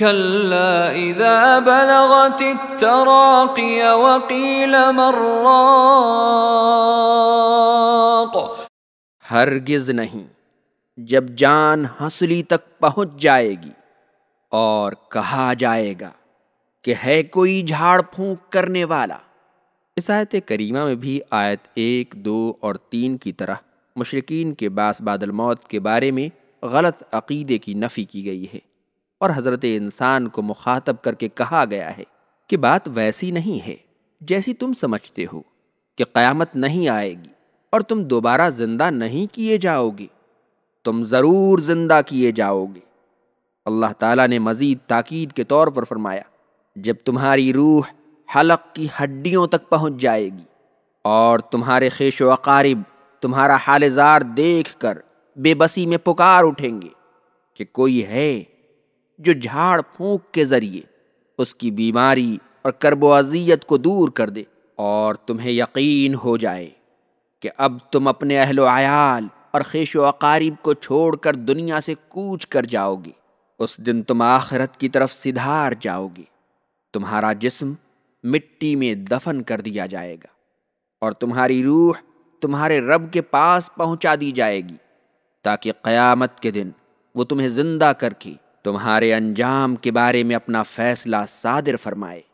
كلا إذا بلغت التراقي وقيل مراق ہرگز نہیں، جب جان ہنسلی تک پہنچ جائے گی اور کہا جائے گا کہ ہے کوئی جھاڑ پھونک کرنے والا۔ اس آیت کریمہ میں بھی آیت ایک، دو اور تین کی طرح مشرقین کے باس بادل موت کے بارے میں غلط عقیدے کی نفی کی گئی ہے۔ اور حضرت انسان کو مخاطب کر کے کہا گیا ہے کہ بات ویسی نہیں ہے جیسی تم سمجھتے ہو کہ قیامت نہیں آئے گی اور تم دوبارہ زندہ نہیں کیے جاؤ گے۔ تم ضرور زندہ کیے جاؤ گے۔ اللہ تعالیٰ نے مزید تاکید کے طور پر فرمایا، جب تمہاری روح حلق کی ہڈیوں تک پہنچ جائے گی اور تمہارے خیش و اقارب تمہارا حال زار دیکھ کر بے بسی میں پکار اٹھیں گے کہ کوئی ہے جو جھاڑ پھونک کے ذریعے اس کی بیماری اور کرب و اذیت کو دور کر دے اور تمہیں یقین ہو جائے کہ اب تم اپنے اہل و عیال اور خیش و اقارب کو چھوڑ کر دنیا سے کوچ کر جاؤ گے۔ اس دن تم آخرت کی طرف سدھار جاؤ گے۔ تمہارا جسم مٹی میں دفن کر دیا جائے گا اور تمہاری روح تمہارے رب کے پاس پہنچا دی جائے گی تاکہ قیامت کے دن وہ تمہیں زندہ کر کے تمہارے انجام کے بارے میں اپنا فیصلہ صادر فرمائے۔